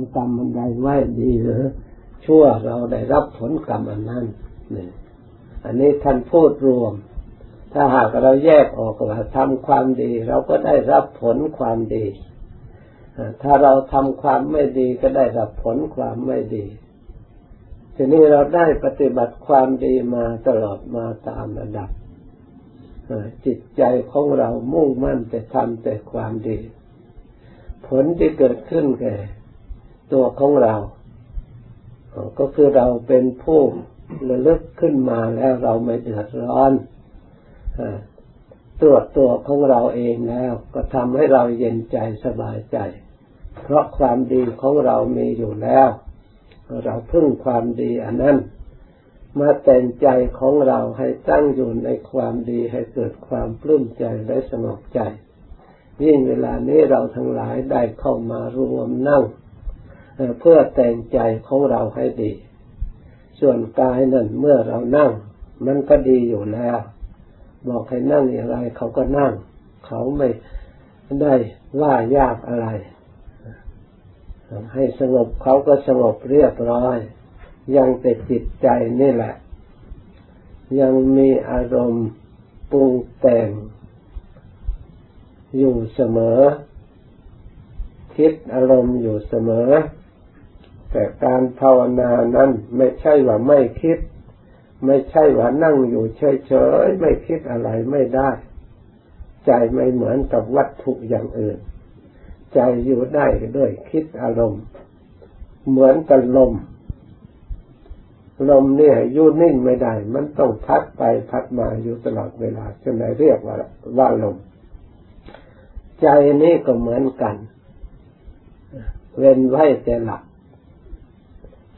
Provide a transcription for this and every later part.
ำกรรมอันใดไว้ดีหรือชั่วเราได้รับผลกรรมอันนั้นนี่อันนี้ท่านพูดรวม ถ้าหากเราแยกออกว่าทำความดี เราก็ได้รับผลความดี ถ้าเราทำความไม่ดีก็ได้รับผลความไม่ดี ทีนี้เราได้ปฏิบัติความดีมาตลอดมาตามระดับจิตใจของเรามุ่งมั่นแต่ทำแต่ความดี ผลที่เกิดขึ้นแก่ ตัวของเรา ก็คือเราเป็นผู้ระลึกขึ้นมาแล้วเราไม่เดือดร้อนตรวจตัวของเราเองแล้ว ก็ทำให้เราเย็นใจสบายใจ เพราะความดีของเรามีอยู่แล้ว เราพึ่งความดีอันนั้นมาแต่งใจของเราให้ตั้งอยู่ในความดีให้เกิดความปลื้มใจและสงบใจยิ่งเวลานี้เราทั้งหลายได้เข้ามารวมนั่ง เพื่อแต่งใจของเราให้ดี ส่วนกายนั่นเมื่อเรานั่ง มันก็ดีอยู่แล้ว บอกให้นั่งอย่างไรเขาก็นั่ง เขาไม่ได้ว่ายากอะไร ให้สงบเขาก็สงบเรียบร้อย ยังแต่จิตใจนี่แหละ ยังมีอารมณ์ปรุงแต่ง อยู่เสมอ คิดอารมณ์อยู่เสมอ แต่การภาวนานั้นไม่ใช่ว่าไม่คิด ไม่ใช่ว่านั่งอยู่เฉยๆไม่คิดอะไรไม่ได้ ใจไม่เหมือนกับวัตถุอย่างอื่น ใจอยู่ได้ด้วยคิดอารมณ์ เหมือนกับลม ลมเนี่ยอยู่นิ่งไม่ได้ มันต้องพัดไปพัดมาอยู่ตลอดเวลาจึงได้เรียกว่าว่าลม ใจนี้ก็เหมือนกัน เว้นไว้แต่หลัก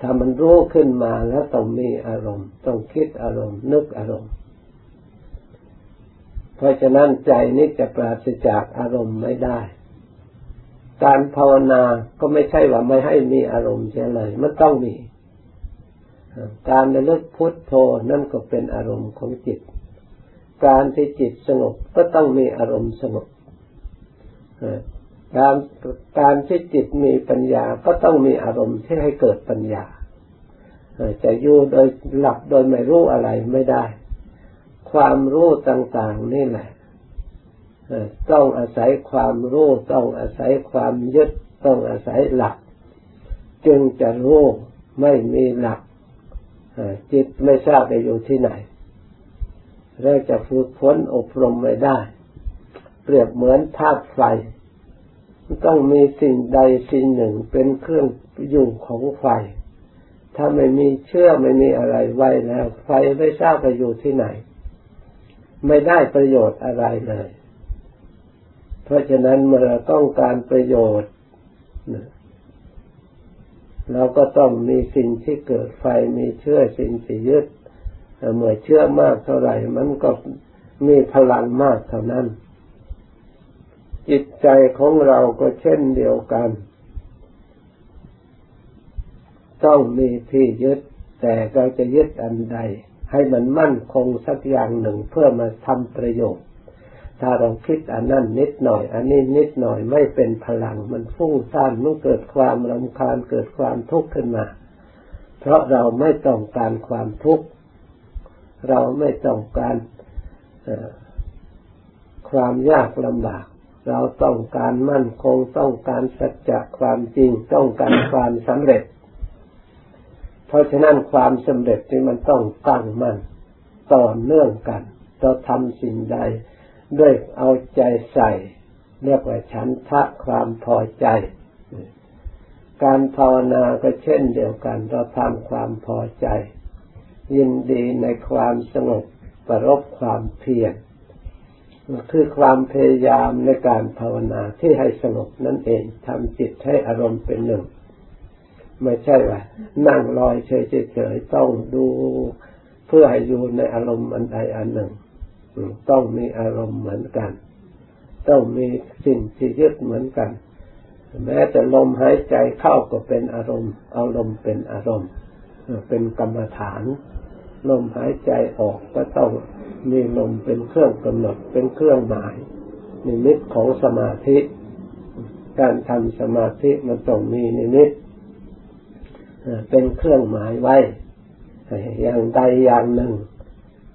ถ้ามันรู้ขึ้นมาแล้วต้องมีอารมณ์ ต้องคิดอารมณ์ นึกอารมณ์ เพราะฉะนั้นใจนี้จะปราศจากอารมณ์ไม่ได้ การภาวนาก็ไม่ใช่ว่าไม่ให้มีอารมณ์เฉยเลยมันต้องมี การระลึกพุทโธนั่นก็เป็นอารมณ์ของจิต การที่จิตสงบก็ต้องมีอารมณ์สงบ การการที่จิตมีปัญญาก็ต้องมีอารมณ์ที่ให้เกิดปัญญาจะอยู่โดยหลับโดยไม่รู้อะไรไม่ได้ ความรู้ต่าง ๆ นี่แหละต้องอาศัยความรู้ต้องอาศัยความยึดต้องอาศัยหลัก จึงจะรู้ไม่มีหลักจิตไม่ทราบไปอยู่ที่ไหนเราจะฝึกฝนอบรมไม่ได้ เปรียบเหมือนธาตุไฟ ต้องมีสิ่งใดสิ่งหนึ่งเป็นเครื่องอยู่ของไฟ ถ้าไม่มีเชื่อไม่มีอะไรไว้แล้ว ไฟไม่ทราบไปอยู่ที่ไหน ไม่ได้ประโยชน์อะไรเลย เพราะฉะนั้นเมื่อเราต้องการประโยชน์เราก็ต้องมีสิ่งที่เกิดไฟมีเชื่อสิ่งที่ยึดเมื่อเชื่อมากเท่าไหร่ มันก็มีพลังมากเท่านั้น จิตใจของเราก็เช่นเดียวกัน ต้องมีที่ยึด แต่เราจะยึดอันใด ให้มันมั่นคงสักอย่างหนึ่งเพื่อมาทำประโยชน์ ถ้าเราคิดอันนั้นนิดหน่อย อันนี้นิดหน่อยไม่เป็นพลัง มันฟุ้งซ่านมันเกิดความรำคาญเกิดความทุกข์ขึ้นมา เพราะเราไม่ต้องการความทุกข์ เราไม่ต้องการความยากลำบาก เราต้องการมั่นคงต้องการสัจจะความจริงต้องการความสำเร็จ เพราะฉะนั้นความสำเร็จนี่มันต้องตั้งมั่นต่อเนื่องกัน เราทำสิ่งใด ด้วยเอาใจใส่ เรียกว่าฉันทะความพอใจ การภาวนาก็เช่นเดียวกัน เราทำความพอใจ ยินดีในความสงบประรบความเพียร คือความพยายามในการภาวนาที่ให้สงบนั่นเองทำจิตให้อารมณ์เป็นหนึ่ง ไม่ใช่ว่านั่งลอยเฉยๆต้องดูเพื่อให้อยู่ในอารมณ์อันใดอันหนึ่ง ต้องมีอารมณ์เหมือนกัน ต้องมีสิ่งที่ยึดเหมือนกัน แม้แต่ลมหายใจเข้าก็เป็นอารมณ์ เอาลมเป็นอารมณ์ เป็นกรรมฐาน ลมหายใจออกก็ต้องมีลมเป็นเครื่องกำหนดเป็นเครื่องหมายนิมิตของสมาธิ การทำสมาธิมันต้องมีนิมิตเป็นเครื่องหมายไว้อย่างใดอย่างหนึ่ง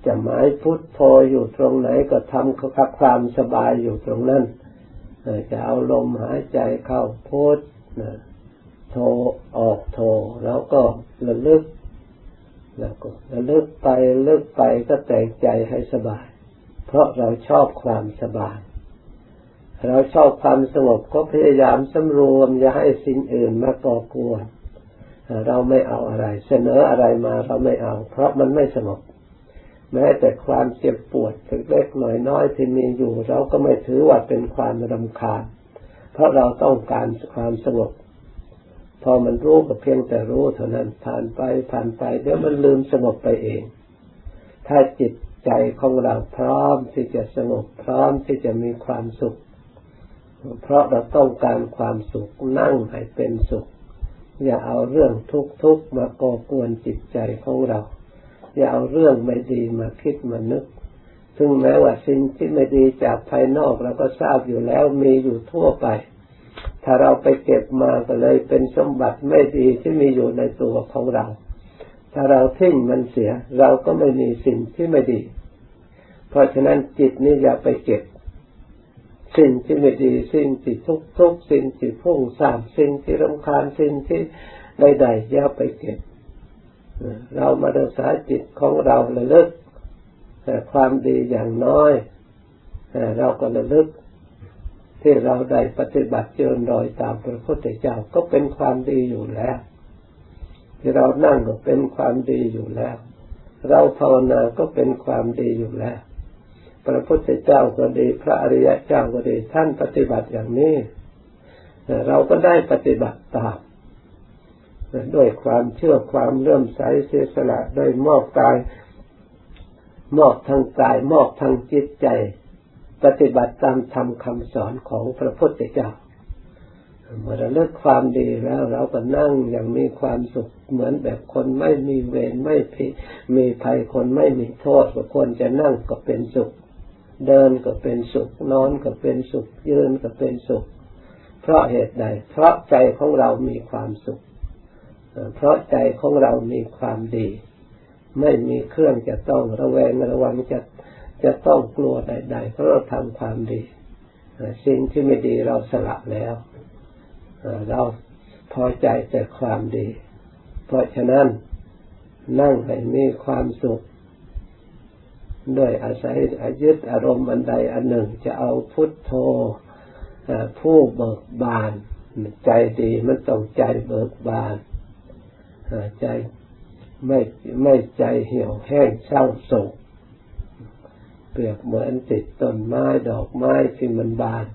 จะหมายพุทโธอยู่ตรงไหนก็ทำความสบายอยู่ตรงนั้นจะเอาลมหายใจเข้าพุทโธออกโธแล้วก็ระลึก แล้วก็ระลึกไประลึกไปก็แต่งใจให้สบาย เพราะเราชอบความสบาย เราชอบความสงบก็พยายามสำรวมอย่าให้สิ่งอื่นมาก่อกวนเราไม่เอาอะไร เสนออะไรมาเราไม่เอา เพราะมันไม่สงบแม้แต่ความเจ็บปวดเล็กๆน้อยๆที่มีอยู่ เราก็ไม่ถือว่าเป็นความรำคาญ เพราะเราต้องการความสงบ พอมันรู้ก็เพียงแต่รู้เท่านั้นผ่านไปผ่านไปเดี๋ยวมันลืมสงบไปเอง ถ้าจิตใจของเราพร้อมที่จะสงบพร้อมที่จะมีความสุข เพราะเราต้องการความสุขนั่งให้เป็นสุข อย่าเอาเรื่องทุกข์มาก่อกวนจิตใจของเรา อย่าเอาเรื่องไม่ดีมาคิดมานึกซึ่งแม้ว่าสิ่งที่ไม่ดีจากภายนอกเราก็ทราบอยู่แล้วมีอยู่ทั่วไป ถ้าเราไปเก็บมาก็เลยเป็นสมบัติไม่ดีที่มีอยู่ในตัวของเรา ถ้าเราทิ้งมันเสีย เราก็ไม่มีสิ่งที่ไม่ดี เพราะฉะนั้นจิตนี่อย่าไปเก็บ สิ่งที่ไม่ดี สิ่งที่ทุกทุกสิ่งที่พุ่งสามสิ่งที่รำคาญสิ่งที่ใดๆอย่าไปเก็บ เรามารักษาจิตของเราระลึกแต่ความดีอย่างน้อย เราก็ระลึก ที่เราได้ปฏิบัติเจริญรอยตามพระพุทธเจ้าก็เป็นความดีอยู่แล้ว ที่เรานั่งก็เป็นความดีอยู่แล้ว เราภาวนาก็เป็นความดีอยู่แล้ว พระพุทธเจ้าก็ดี พระอริยะเจ้าก็ดีท่านปฏิบัติอย่างนี้เราก็ได้ปฏิบัติตามด้วยความเชื่อความเริ่มใสเสียสละด้วยมอบกาย มอบทางกาย มอบทางจิตใจ ปฏิบัติตามธรรมคำสอนของพระพุทธเจ้าเมื่อเราเลิกความดีแล้ว เราก็นั่งอย่างมีความสุขเหมือนแบบคนไม่มีเวรไม่พิมีภัยคนไม่มีโทษก็ควรจะนั่งก็เป็นสุข เดินก็เป็นสุขนอนก็เป็นสุข ยืนก็เป็นสุข เพราะเหตุใด เพราะใจของเรามีความสุข เพราะใจของเรามีความดี ไม่มีเครื่องจะต้องระแวงระวังจะ จะต้องกลัวใดๆเพราะเราทำความดีสิ่งที่ไม่ดีเราสละแล้วเราพอใจแต่ความดี เพราะฉะนั้นนั่งให้มีความสุขด้วยอาศัยอายึดอารมณ์อันใดอันหนึ่งจะเอาพุทโธผู้เบิกบาน ใจดีมันต้องใจเบิกบานใจไม่ไม่ใจเหี่ยวแห้งเศร้าโศก เปรียบเหมือนติดต้นไม้ดอกไม้ที่มันบาน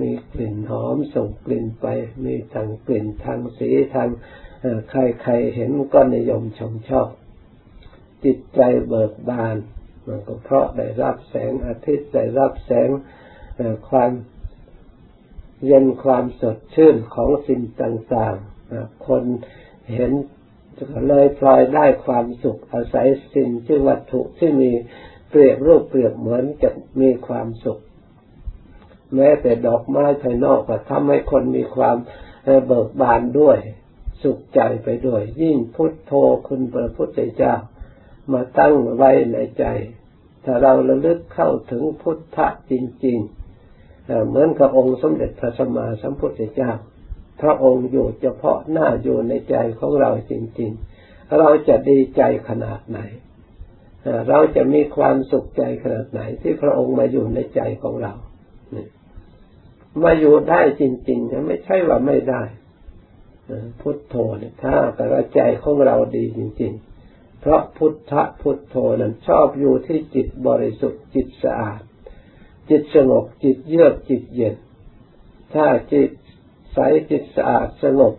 มีกลิ่นหอมส่งกลิ่นไป มีทางกลิ่นทางสีทางใครๆเห็นก็นิยมชมชอบ จิตใจเบิกบานมันก็เพราะได้รับแสงอาทิตย์ได้รับแสงความเย็นความสดชื่นของสิ่งต่างๆ คนเห็นเลยพลอยได้ความสุขอาศัยสิ่งที่วัตถุที่มี เปรียบรูปเปรียบเหมือนจะมีความสุข แม้แต่ดอกไม้ภายนอกก็ทำให้คนมีความเบิกบานด้วย สุขใจไปด้วย ยิ่งพุทโธคุณพระพุทธเจ้า มาตั้งไว้ในใจ ถ้าเราระลึกเข้าถึงพุทธะจริง ๆ เหมือนกับองค์สมเด็จพระสัมมาสัมพุทธเจ้า พระองค์อยู่เฉพาะหน้าอยู่ในใจของเราจริง ๆ เราจะดีใจขนาดไหน เราจะมีความสุขใจขนาดไหน ที่พระองค์มาอยู่ในใจของเรามาอยู่ได้จริงๆไม่ใช่ว่าไม่ได้พุทโธเนี่ยถ้ากระใจของเราดีจริง ๆ เพราะพุทธพุทโธนั้นชอบอยู่ที่จิตบริสุทธิ์จิตสะอาด จิตสงบจิตเยือกจิตเย็น ถ้าจิตใสจิตสะอาดสงบ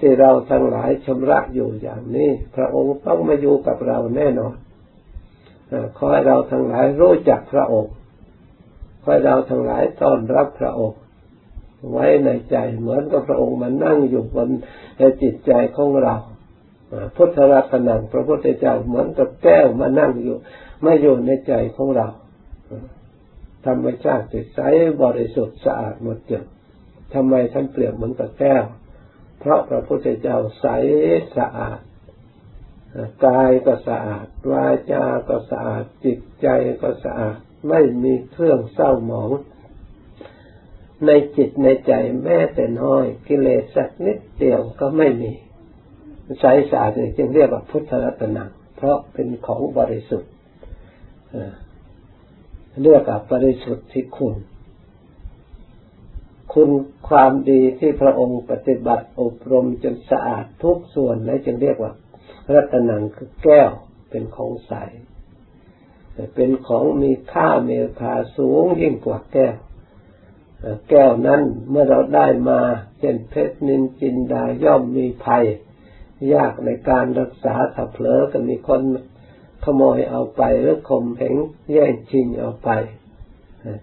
ที่เราทั้งหลายชำระอยู่อย่างนี้ พระองค์ต้องมาอยู่กับเราแน่นอน ขอให้เราทั้งหลายรู้จักพระองค์ขอให้เราทั้งหลายต้อนรับพระองค์ ไว้ในใจเหมือนกับพระองค์มานั่งอยู่บนในจิตใจของเราพุทธรัตนังพระพุทธเจ้าเหมือนกับแก้วมานั่งอยู่ไม่อยู่ในใจของเราธรรมชาติใสบริสุทธิ์สะอาดหมดจดทำไมท่านเปรียบเหมือนกับแก้ว เพราะพระพุทธเจ้าใสสะอาด กายก็สะอาดวาจาก็สะอาดจิตใจก็สะอาด ไม่มีเครื่องเศร้าหมอง ในจิตในใจแม้แต่น้อย กิเลสสักนิดเดียวก็ไม่มีใสสะอาดจึงเรียกว่าพุทธรัตนะเพราะเป็นของบริสุทธิ์เรียกว่าบริสุทธิ์ที่คุณ คุณความดีที่พระองค์ปฏิบัติอบรมจนสะอาดทุกส่วนและจึงเรียกว่า รัตนังคือแก้วเป็นของใสเป็นของมีค่ามลคาสูงยิ่งกว่าแก้ว แก้วนั้นเมื่อเราได้มาเช่นเพชรนินจินดาย่อมมีภัย ยากในการรักษาถ้าเผลอก็มีคนขโมยเอาไปหรือข่มเหงแย่งชิงเอาไป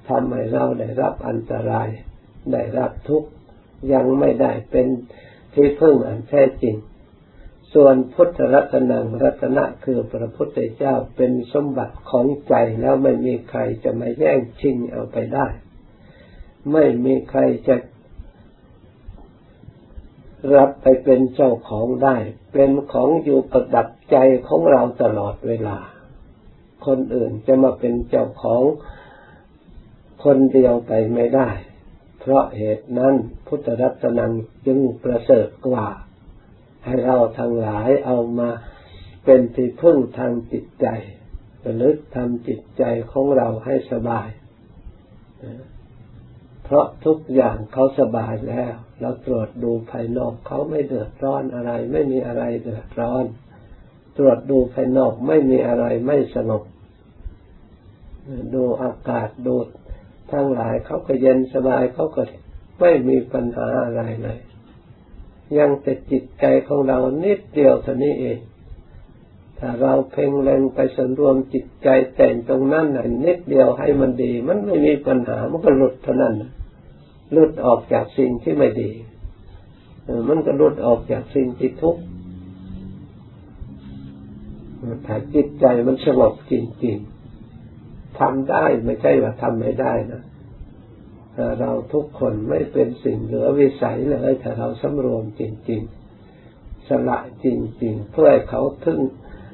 ทำให้เราได้รับอันตราย ได้รับทุกข์ยังไม่ได้เป็นที่พึ่งอันแท้จริง ส่วนพุทธรัตนังรัตนะคือพระพุทธเจ้าเป็นสมบัติของใจแล้วไม่มีใครจะมาแย่งชิงเอาไปได้ ไม่มีใครจะรับไปเป็นเจ้าของได้ เป็นของอยู่ประดับใจของเราตลอดเวลา คนอื่นจะมาเป็นเจ้าของคนเดียวไปไม่ได้ เพราะเหตุนั้นพุทธรัตนังจึงประเสริฐกว่า ให้เราทั้งหลายเอามาเป็นที่พึ่งทางจิตใจระลึกทำจิตใจของเราให้สบาย เพราะทุกอย่างเขาสบายแล้ว เราตรวจดูภายนอกเขาไม่เดือดร้อนอะไร ไม่มีอะไรเดือดร้อน ตรวจดูภายนอกไม่มีอะไรไม่สงบดูอากาศดูทั้งหลายเขาก็เย็นสบายเขาก็ไม่มีปัญหาอะไรเลย ยังแต่จิตใจของเรานิดเดียวเท่านี้เอง ถ้าเราเพ่งเล็งไปสำรวมจิตใจแต่งตรงนั้นน่ะนิดเดียวให้มันดี มันไม่มีปัญหา มันก็หลุดเท่านั้นหลุดออกจากสิ่งที่ไม่ดี มันก็หลุดออกจากสิ่งที่ทุกข์ถ้าจิตใจมันสงบจริงๆทำได้ไม่ใช่ว่าทำไม่ได้นะ เราทุกคนไม่เป็นสิ่งเหลือวิสัยเลยถ้าเราสำรวมจริง ๆ สละจริง ๆ เพื่อให้เขาถึง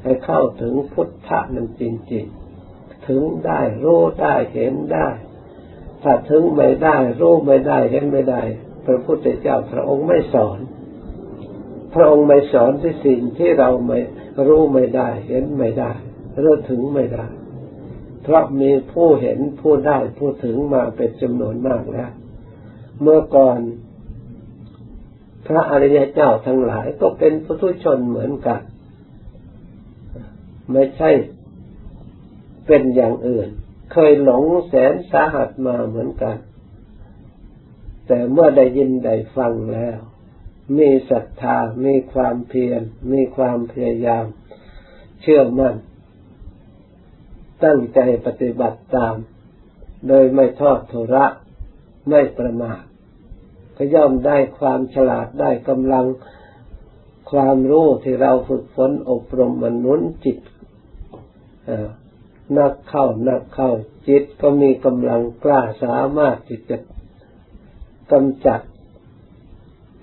ให้เข้าถึงพุทธะนั้นจริง ๆ ถึงได้รู้ได้เห็นได้ ถ้าถึงไม่ได้ รู้ไม่ได้เห็นไม่ได้ พระพุทธเจ้าพระองค์ไม่สอน พระองค์ไม่สอนที่สิ่งที่เราไม่รู้ไม่ได้ เห็นไม่ได้เรื่อถึงไม่ได้ เพราะมีผู้เห็นผู้ได้ผู้ถึงมาเป็นจำนวนมากแล้ว เมื่อก่อนพระอริยเจ้าทั้งหลายก็เป็นปุถุชนเหมือนกัน ไม่ใช่เป็นอย่างอื่น เคยหลงแสนสาหัสมาเหมือนกัน แต่เมื่อได้ยินได้ฟังแล้ว มีศรัทธา มีความเพียร มีความพยายาม เชื่อมั่น ตั้งใจปฏิบัติตาม โดยไม่ทอดทุระไม่ประมาทก็ย่อมได้ความฉลาดได้กำลังความรู้ที่เราฝึกฝนอบรมมนุนจิตนักเข้านักเข้าจิตก็มีกำลังกล้าสามารถที่จะกำจัด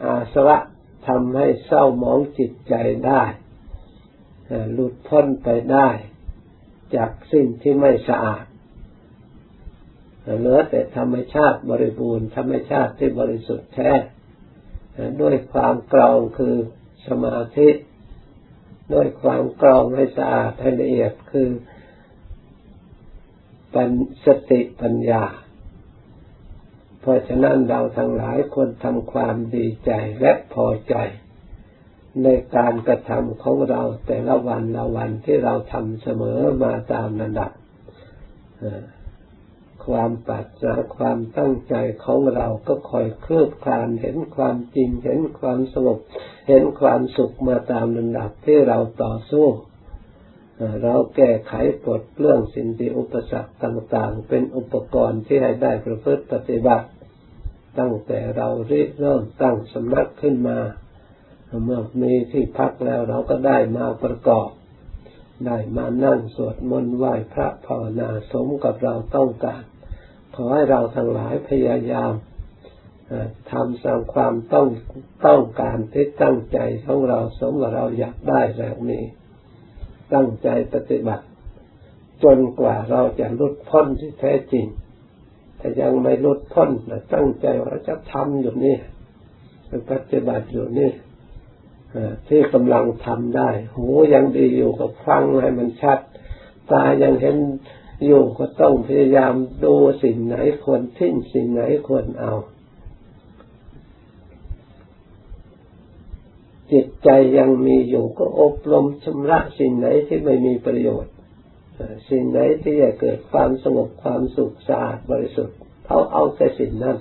อาสวะทำให้เศร้าหมองจิตใจได้หลุดพ้นไปได้ จากสิ่งที่ไม่สะอาดเหลือแต่ธรรมชาติบริบูรณ์ธรรมชาติที่บริสุทธิ์แท้ด้วยความกรองคือสมาธิด้วยความกรองให้สะอาดให้ละเอียดคือปัญสติปัญญา เพราะฉะนั้นเราทั้งหลายควรทำความดีใจและพอใจ ในการกระทำของเราแต่ละวันละวันที่เราทำเสมอมาตามระดับความปัจจาความตั้งใจของเราก็คอยเคลือบคลานเห็นความจริง เห็นความสงบเห็นความสุขมาตามระดับที่เราต่อสู้เราแก้ไขปลดเรื่องสิ่งที่อุปสรรคต่าง ๆ เป็นอุปกรณ์ที่ให้ได้ประพฤติปฏิบัติ ตั้งแต่เราเริ่มตั้งสำนักขึ้นมา เมื่อมีที่พักแล้วเราก็ได้มาประกอบ ได้มานั่งสวดมนต์ไหว้พระภาวนาสมกับเราต้องการ ขอให้เราทั้งหลายพยายามทำตามความต้องต้องการที่ตั้งใจของเราสมว่าเราอยากได้แบบนี้ ตั้งใจปฏิบัติ จนกว่าเราจะลุดพ้นที่แท้จริงแต่ยังไม่ลุดพ้นตั้งใจว่าจะทำอยู่นี่ปฏิบัติอยู่นี่ ที่กำลังทำได้ หูยังดีอยู่ก็ฟังให้มันชัด ตายังเห็นอยู่ก็ต้องพยายามดูสิ่งไหนควรทิ้งสิ่งไหนควรเอา จิตใจยังมีอยู่ก็อบรมชำระสิ่งไหนที่ไม่มีประโยชน์ สิ่งไหนที่จะเกิดความสงบความสุขสะอาดบริสุทธิ์เขาเอาแต่สิ่งนั้น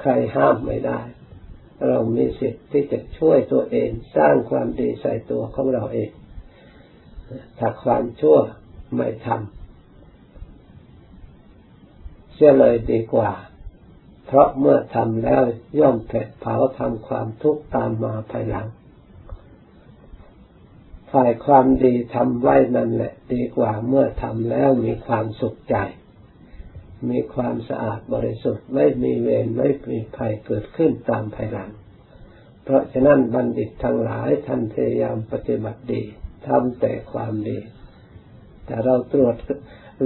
ใครห้ามไม่ได้ เรามีสิทธิ์ที่จะช่วยตัวเองสร้างความดีใส่ตัวของเราเอง ถ้าความชั่วไม่ทำเสียเลยดีกว่า เพราะเมื่อทำแล้วย่อมเผ็ดเผาทำความทุกข์ตามมาภายหลัง ฝ่ายความดีทำไว้นั่นแหละ ดีกว่าเมื่อทำแล้วมีความสุขใจ มีความสะอาดบริสุทธิ์ไม่มีเวรไม่มีภัยเกิดขึ้นตามภายหลัง เพราะฉะนั้นบัณฑิตทั้งหลายท่านพยายามปฏิบัติดีทำแต่ความดี แต่เราตรวจ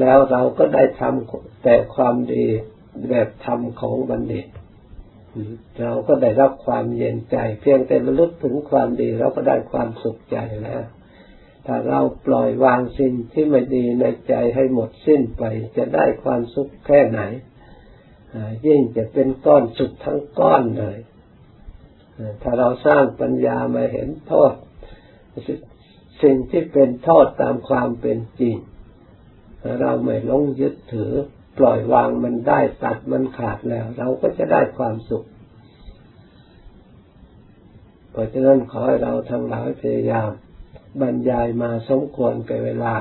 แล้วเราก็ได้ทำแต่ความดีแบบธรรมของบัณฑิต เราก็ได้รับความเย็นใจ เพียงแต่ระลึกถึงความดีเราก็ได้ความสุขใจแล้ว ถ้าเราปล่อยวางสิ่งที่ไม่ดีในใจให้หมดสิ้นไปจะได้ความสุขแค่ไหนยิ่งจะเป็นก้อนสุขทั้งก้อนเลย ถ้าเราสร้างปัญญามาเห็นโทษ สิ่งที่เป็นโทษตามความเป็นจริง เราไม่ลงยึดถือ ปล่อยวางมันได้ตัดมันขาดแล้ว เราก็จะได้ความสุข เพราะฉะนั้นขอให้เราทั้งหลายพยายาม บรรยายมาสมควรแก่เวลา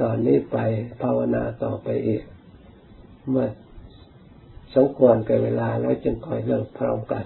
ตอนนี้ไปภาวนาต่อไปอีก เมื่อสมควรแก่เวลาแล้วจึงคอยเลิกพร้อมกัน